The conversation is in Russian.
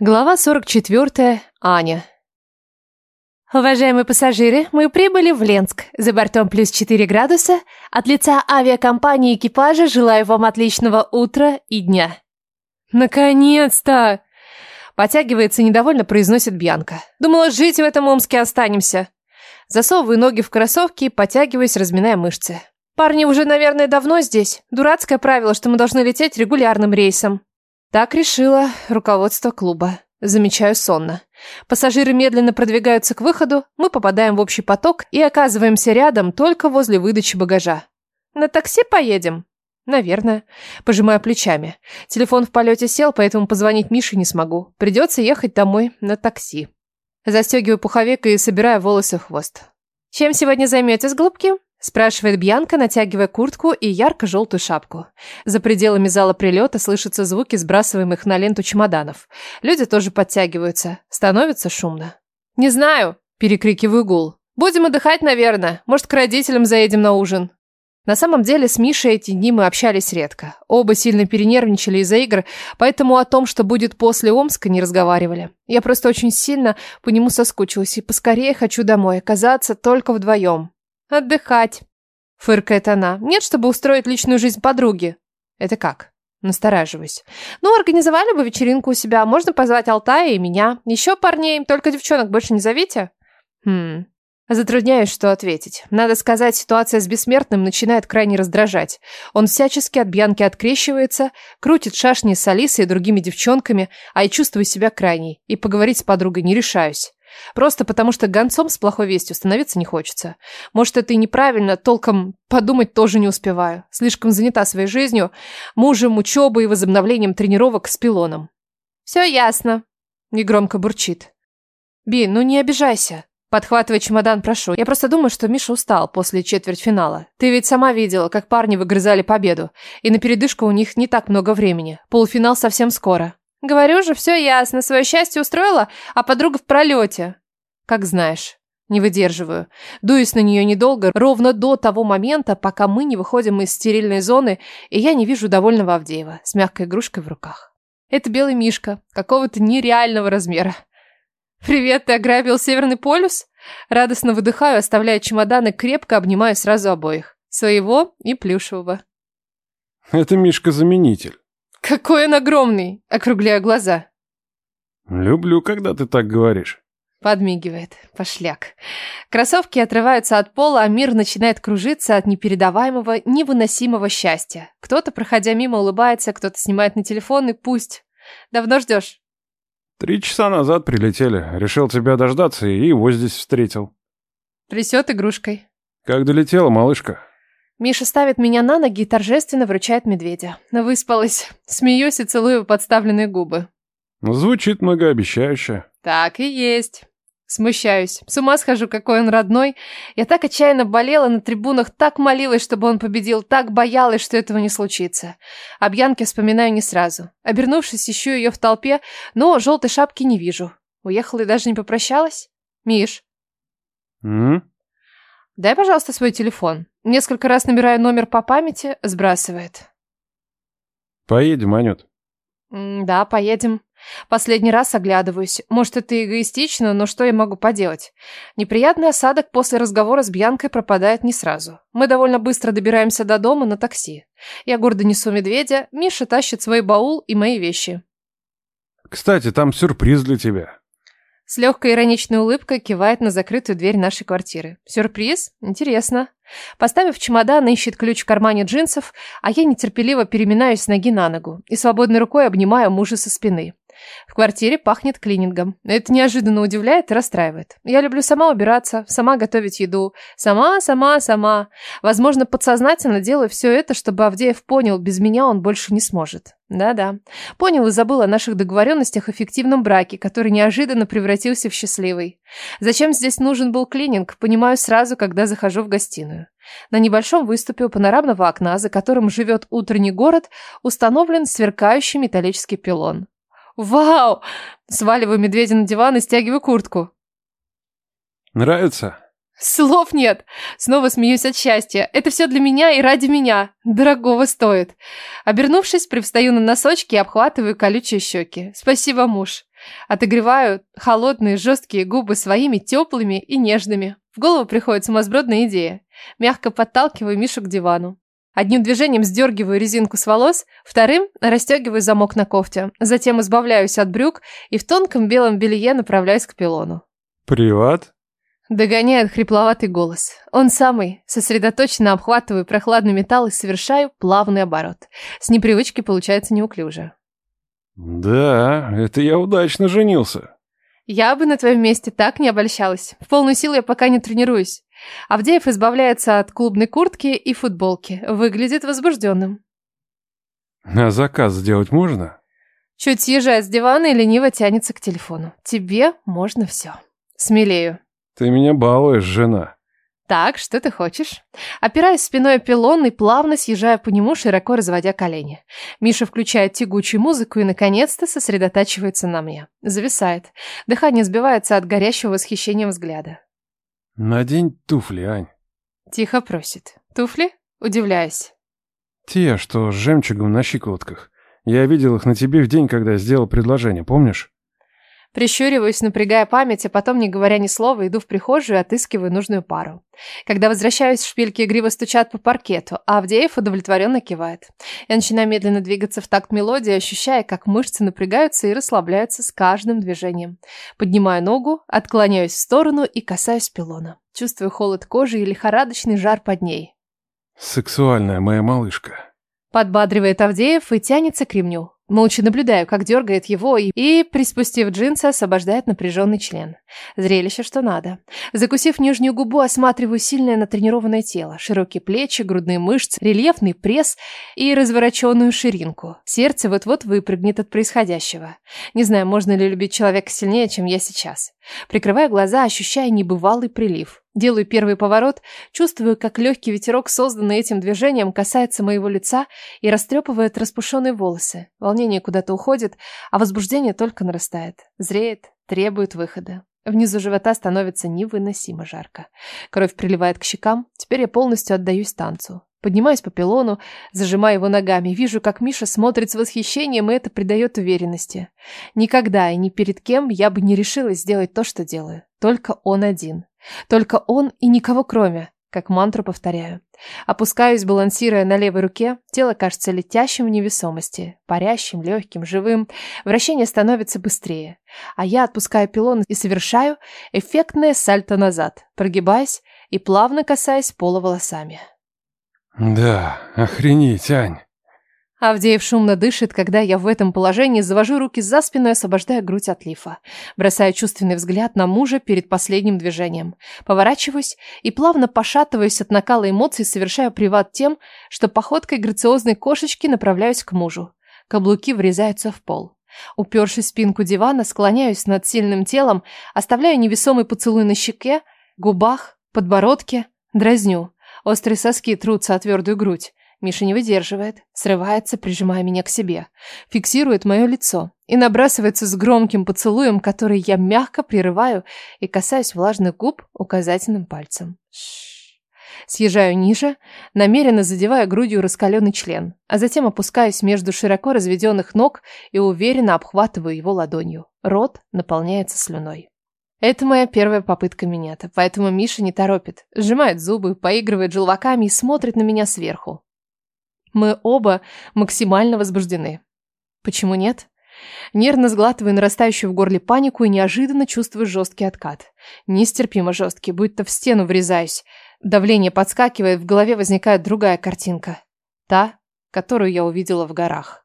Глава 44. Аня. Уважаемые пассажиры, мы прибыли в Ленск. За бортом плюс 4 градуса. От лица авиакомпании экипажа желаю вам отличного утра и дня. Наконец-то! Потягивается недовольно произносит Бьянка. Думала, жить в этом Омске останемся. Засовываю ноги в кроссовки и потягиваюсь, разминая мышцы. Парни уже, наверное, давно здесь. Дурацкое правило, что мы должны лететь регулярным рейсом. Так решило руководство клуба. Замечаю сонно. Пассажиры медленно продвигаются к выходу, мы попадаем в общий поток и оказываемся рядом только возле выдачи багажа. На такси поедем? Наверное. Пожимаю плечами. Телефон в полете сел, поэтому позвонить Мише не смогу. Придется ехать домой на такси. Застегиваю пуховик и собираю волосы в хвост. Чем сегодня займетесь, голубки? Спрашивает Бьянка, натягивая куртку и ярко-желтую шапку. За пределами зала прилета слышатся звуки сбрасываемых на ленту чемоданов. Люди тоже подтягиваются. Становится шумно. «Не знаю», – перекрикиваю гул. «Будем отдыхать, наверное. Может, к родителям заедем на ужин». На самом деле с Мишей эти дни мы общались редко. Оба сильно перенервничали из-за игр, поэтому о том, что будет после Омска, не разговаривали. Я просто очень сильно по нему соскучилась и поскорее хочу домой, оказаться только вдвоем. «Отдыхать», — фыркает она. «Нет, чтобы устроить личную жизнь подруги». «Это как?» Настораживаюсь. «Ну, организовали бы вечеринку у себя. Можно позвать Алтая и меня. Еще парней, только девчонок больше не зовите». «Хм...» Затрудняюсь, что ответить. Надо сказать, ситуация с бессмертным начинает крайне раздражать. Он всячески от Бьянки открещивается, крутит шашни с Алисой и другими девчонками, а я чувствую себя крайней. И поговорить с подругой не решаюсь. Просто потому, что гонцом с плохой вестью становиться не хочется. Может, это и неправильно, толком подумать тоже не успеваю. Слишком занята своей жизнью, мужем, учебой и возобновлением тренировок с пилоном. «Все ясно», — негромко бурчит. «Би, ну не обижайся». Подхватывай чемодан, прошу. Я просто думаю, что Миша устал после четвертьфинала. Ты ведь сама видела, как парни выгрызали победу. И на передышку у них не так много времени. Полуфинал совсем скоро. Говорю же, все ясно, свое счастье устроила, а подруга в пролете. Как знаешь. Не выдерживаю. Дуюсь на нее недолго, ровно до того момента, пока мы не выходим из стерильной зоны, и я не вижу довольного Авдеева с мягкой игрушкой в руках. Это белый мишка, какого-то нереального размера. «Привет, ты ограбил Северный полюс?» Радостно выдыхаю, оставляя чемоданы, крепко обнимаю сразу обоих. Своего и плюшевого. «Это Мишка-заменитель». «Какой он огромный!» – округляю глаза. «Люблю, когда ты так говоришь». Подмигивает. Пошляк. Кроссовки отрываются от пола, а мир начинает кружиться от непередаваемого, невыносимого счастья. Кто-то, проходя мимо, улыбается, кто-то снимает на телефон и пусть. Давно ждешь? Три часа назад прилетели. Решил тебя дождаться и его здесь встретил. Трясет игрушкой. Как долетела, малышка? Миша ставит меня на ноги и торжественно вручает медведя. Выспалась. Смеюсь и целую подставленные губы. Звучит многообещающе. Так и есть. Смущаюсь. С ума схожу, какой он родной. Я так отчаянно болела на трибунах, так молилась, чтобы он победил, так боялась, что этого не случится. Об Янке вспоминаю не сразу. Обернувшись, ищу ее в толпе, но желтой шапки не вижу. Уехала и даже не попрощалась? Миш. М? Дай, пожалуйста, свой телефон. Несколько раз набираю номер по памяти, сбрасывает. Поедем, Анют. Да, поедем. Последний раз оглядываюсь. Может, это эгоистично, но что я могу поделать? Неприятный осадок после разговора с Бьянкой пропадает не сразу. Мы довольно быстро добираемся до дома на такси. Я гордо несу медведя, Миша тащит свой баул и мои вещи. Кстати, там сюрприз для тебя. С легкой ироничной улыбкой кивает на закрытую дверь нашей квартиры. Сюрприз? Интересно. Поставив чемодан, ищет ключ в кармане джинсов, а я нетерпеливо переминаюсь с ноги на ногу и свободной рукой обнимаю мужа со спины. В квартире пахнет клинингом. Это неожиданно удивляет и расстраивает. Я люблю сама убираться, сама готовить еду. Сама, сама, сама. Возможно, подсознательно делаю все это, чтобы Авдеев понял, без меня он больше не сможет. Да-да. Понял и забыл о наших договоренностях о фиктивном браке, который неожиданно превратился в счастливый. Зачем здесь нужен был клининг, понимаю сразу, когда захожу в гостиную. На небольшом выступе у панорамного окна, за которым живет утренний город, установлен сверкающий металлический пилон. Вау! Сваливаю медведя на диван и стягиваю куртку. Нравится? Слов нет. Снова смеюсь от счастья. Это все для меня и ради меня. Дорогого стоит. Обернувшись, привстаю на носочки и обхватываю колючие щеки. Спасибо, муж. Отогреваю холодные жесткие губы своими теплыми и нежными. В голову приходит сумасбродная идея. Мягко подталкиваю Мишу к дивану. Одним движением сдергиваю резинку с волос, вторым расстегиваю замок на кофте. Затем избавляюсь от брюк и в тонком белом белье направляюсь к пилону. «Приват?» Догоняет хрипловатый голос. Он самый. Сосредоточенно обхватываю прохладный металл и совершаю плавный оборот. С непривычки получается неуклюже. «Да, это я удачно женился». Я бы на твоем месте так не обольщалась. В полную силу я пока не тренируюсь. Авдеев избавляется от клубной куртки и футболки. Выглядит возбужденным. А заказ сделать можно? Чуть съезжает с дивана и лениво тянется к телефону. Тебе можно все. Смелею. Ты меня балуешь, жена. Так, что ты хочешь? Опираясь спиной о пилон и плавно съезжая по нему, широко разводя колени. Миша включает тягучую музыку и, наконец-то, сосредотачивается на мне. Зависает. Дыхание сбивается от горящего восхищения взгляда. Надень туфли, Ань. Тихо просит. Туфли? Удивляюсь. Те, что с жемчугом на щиколотках. Я видел их на тебе в день, когда сделал предложение, помнишь? Прищуриваюсь, напрягая память, а потом, не говоря ни слова, иду в прихожую и отыскиваю нужную пару. Когда возвращаюсь, шпильки игриво стучат по паркету, а Авдеев удовлетворенно кивает. Я начинаю медленно двигаться в такт мелодии, ощущая, как мышцы напрягаются и расслабляются с каждым движением. Поднимаю ногу, отклоняюсь в сторону и касаюсь пилона. Чувствую холод кожи и лихорадочный жар под ней. Сексуальная моя малышка. Подбадривает Авдеев и тянется к ремню. Молча наблюдаю, как дергает его и, и, приспустив джинсы, освобождает напряженный член. Зрелище, что надо. Закусив нижнюю губу, осматриваю сильное натренированное тело, широкие плечи, грудные мышцы, рельефный пресс и развороченную ширинку. Сердце вот-вот выпрыгнет от происходящего. Не знаю, можно ли любить человека сильнее, чем я сейчас. Прикрывая глаза, ощущая небывалый прилив. Делаю первый поворот, чувствую, как легкий ветерок, созданный этим движением, касается моего лица и растрепывает распушенные волосы. Волнение куда-то уходит, а возбуждение только нарастает. Зреет, требует выхода. Внизу живота становится невыносимо жарко. Кровь приливает к щекам, теперь я полностью отдаюсь танцу. Поднимаюсь по пилону, зажимая его ногами. Вижу, как Миша смотрит с восхищением, и это придает уверенности. Никогда и ни перед кем я бы не решилась сделать то, что делаю. Только он один. Только он и никого кроме, как мантру повторяю. Опускаюсь, балансируя на левой руке, тело кажется летящим в невесомости, парящим, легким, живым. Вращение становится быстрее. А я отпускаю пилон и совершаю эффектное сальто назад, прогибаясь и плавно касаясь пола волосами. Да, охренеть, Ань. Авдеев шумно дышит, когда я в этом положении завожу руки за спину и освобождаю грудь от лифа. Бросаю чувственный взгляд на мужа перед последним движением. Поворачиваюсь и плавно пошатываюсь от накала эмоций, совершаю приват тем, что походкой грациозной кошечки направляюсь к мужу. Каблуки врезаются в пол. Упершись в спинку дивана, склоняюсь над сильным телом, оставляю невесомый поцелуй на щеке, губах, подбородке, дразню. Острые соски трутся о твердую грудь. Миша не выдерживает, срывается, прижимая меня к себе, фиксирует мое лицо и набрасывается с громким поцелуем, который я мягко прерываю и касаюсь влажных губ указательным пальцем. Съезжаю ниже, намеренно задевая грудью раскаленный член, а затем опускаюсь между широко разведенных ног и уверенно обхватываю его ладонью. Рот наполняется слюной. Это моя первая попытка минета, поэтому Миша не торопит. Сжимает зубы, поигрывает желваками и смотрит на меня сверху. Мы оба максимально возбуждены. Почему нет? Нервно сглатываю нарастающую в горле панику и неожиданно чувствую жесткий откат. Нестерпимо жесткий, будто в стену врезаюсь. Давление подскакивает, в голове возникает другая картинка. Та, которую я увидела в горах.